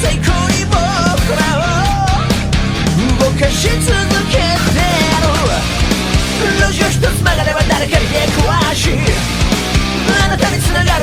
最高に動かし続けてつがれば誰かに出くわし。あなたに繋がる